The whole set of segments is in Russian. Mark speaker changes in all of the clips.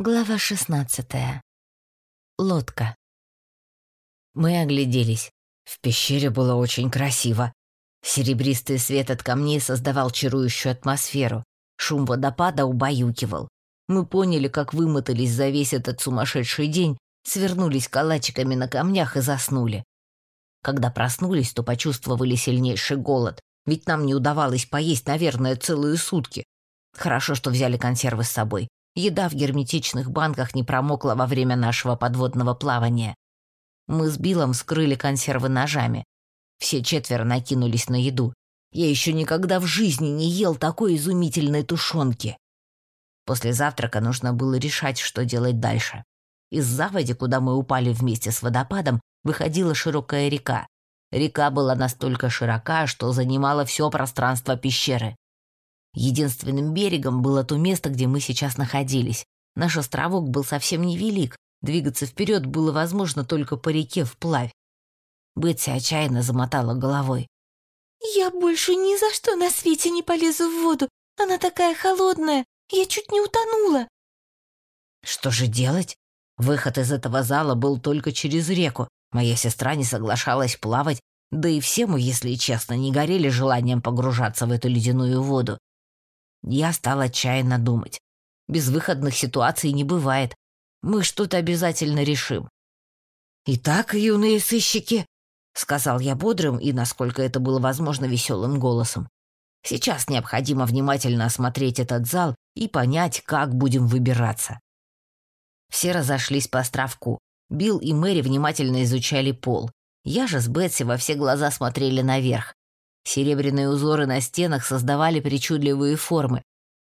Speaker 1: Глава шестнадцатая. Лодка. Мы огляделись. В пещере было очень красиво. Серебристый свет от камней создавал чарующую атмосферу. Шум водопада убаюкивал. Мы поняли, как вымотались за весь этот сумасшедший день, свернулись калачиками на камнях и заснули. Когда проснулись, то почувствовали сильнейший голод, ведь нам не удавалось поесть, наверное, целые сутки. Хорошо, что взяли консервы с собой. Еда в герметичных банках не промокла во время нашего подводного плавания. Мы с Биллом скрыли консервы ножами. Все четверо накинулись на еду. Я еще никогда в жизни не ел такой изумительной тушенки. После завтрака нужно было решать, что делать дальше. Из заводи, куда мы упали вместе с водопадом, выходила широкая река. Река была настолько широка, что занимала все пространство пещеры. Единственным берегом было то место, где мы сейчас находились. Наш островок был совсем невелик, двигаться вперед было возможно только по реке вплавь. Бетси отчаянно замотала головой.
Speaker 2: «Я больше ни за что на свете не полезу в воду. Она такая холодная. Я чуть не утонула».
Speaker 1: Что же делать? Выход из этого зала был только через реку. Моя сестра не соглашалась плавать, да и все мы, если честно, не горели желанием погружаться в эту ледяную воду. Я стал отчаянно думать. Безвыходных ситуаций не бывает. Мы что-то обязательно решим. «Итак, юные сыщики», — сказал я бодрым и, насколько это было возможно, веселым голосом. «Сейчас необходимо внимательно осмотреть этот зал и понять, как будем выбираться». Все разошлись по островку. Билл и Мэри внимательно изучали пол. Я же с Бетси во все глаза смотрели наверх. Серебряные узоры на стенах создавали причудливые формы.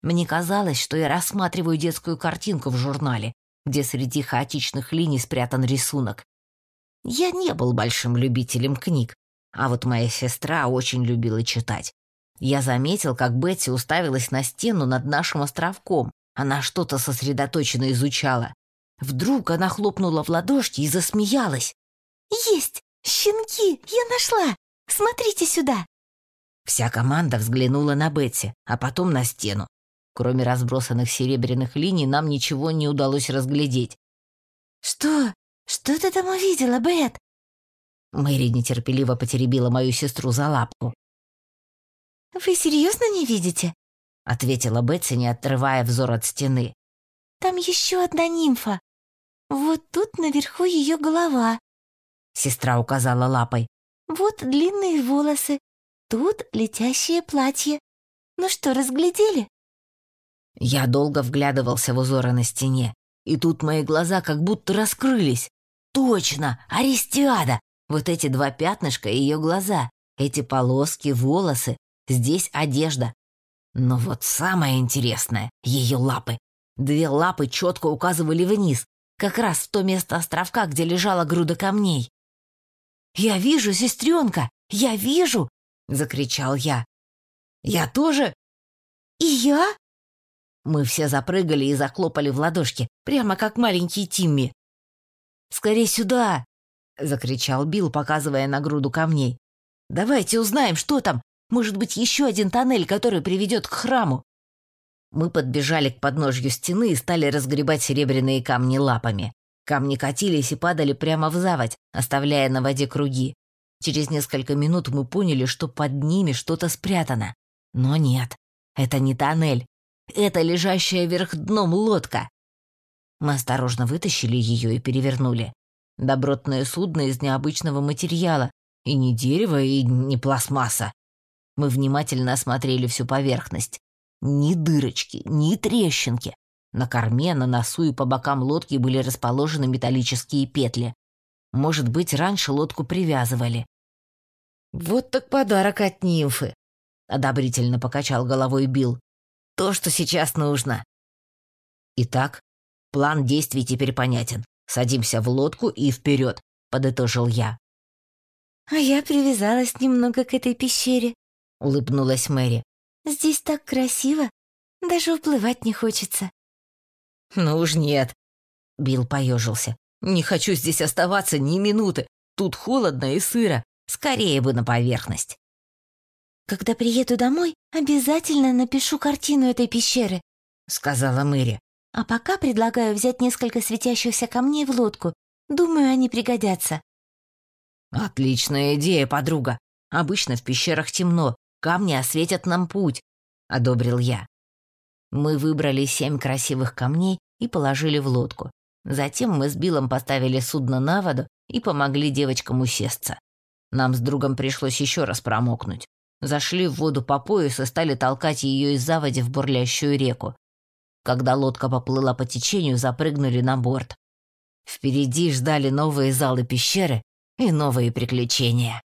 Speaker 1: Мне казалось, что я рассматриваю детскую картинку в журнале, где среди хаотичных линий спрятан рисунок. Я не был большим любителем книг, а вот моя сестра очень любила читать. Я заметил, как Бетти уставилась на стену над нашим островком. Она что-то сосредоточенно изучала. Вдруг она хлопнула в ладошки и засмеялась.
Speaker 2: «Есть! Щенки! Я нашла! Смотрите сюда!»
Speaker 1: Вся команда взглянула на Бетси, а потом на стену. Кроме разбросанных серебряных линий, нам ничего не удалось разглядеть.
Speaker 2: «Что? Что ты там увидела, Бет?»
Speaker 1: Мэри нетерпеливо потеребила мою сестру за лапку.
Speaker 2: «Вы серьезно не видите?»
Speaker 1: — ответила Бетси, не отрывая взор от стены.
Speaker 2: «Там еще одна нимфа. Вот тут наверху ее голова».
Speaker 1: Сестра указала лапой.
Speaker 2: «Вот длинные волосы, Тут летящее платье. Ну что, разглядели?
Speaker 1: Я долго вглядывался в узоры на стене, и тут мои глаза как будто раскрылись. Точно, Аристиада! Вот эти два пятнышка ее глаза, эти полоски, волосы, здесь одежда. Но вот самое интересное — ее лапы. Две лапы четко указывали вниз, как раз в то место островка, где лежала груда камней. «Я вижу, сестренка, я вижу!» — закричал я. «Я тоже?»
Speaker 2: «И я?»
Speaker 1: Мы все запрыгали и захлопали в ладошки, прямо как маленький Тимми. «Скорей сюда!» — закричал Билл, показывая на груду камней. «Давайте узнаем, что там. Может быть, еще один тоннель, который приведет к храму». Мы подбежали к подножью стены и стали разгребать серебряные камни лапами. Камни катились и падали прямо в заводь, оставляя на воде круги. Через несколько минут мы поняли, что под ними что-то спрятано. Но нет, это не тоннель. Это лежащая вверх дном лодка. Мы осторожно вытащили ее и перевернули. Добротное судно из необычного материала. И не дерево, и не пластмасса. Мы внимательно осмотрели всю поверхность. Ни дырочки, ни трещинки. На корме, на носу и по бокам лодки были расположены металлические петли. Может быть, раньше лодку привязывали. «Вот так подарок от нимфы», — одобрительно покачал головой Билл. «То, что сейчас нужно». «Итак, план действий теперь понятен. Садимся в лодку и вперед», — подытожил я.
Speaker 2: «А я привязалась немного к этой пещере», — улыбнулась Мэри. «Здесь так красиво, даже уплывать не хочется».
Speaker 1: «Ну уж нет», — Билл поежился. Не хочу здесь оставаться ни минуты. Тут холодно и сыро. Скорее бы на поверхность.
Speaker 2: «Когда приеду домой, обязательно напишу картину этой пещеры», —
Speaker 1: сказала Мэри.
Speaker 2: А пока предлагаю взять несколько светящихся камней в лодку. Думаю, они пригодятся».
Speaker 1: «Отличная идея, подруга. Обычно в пещерах темно, камни осветят нам путь», — одобрил я. Мы выбрали семь красивых камней и положили в лодку. Затем мы с Биллом поставили судно на воду и помогли девочкам усесться. Нам с другом пришлось еще раз промокнуть. Зашли в воду по пояс и стали толкать ее из заводи в бурлящую реку. Когда лодка поплыла по течению, запрыгнули на борт. Впереди ждали новые залы пещеры и новые приключения.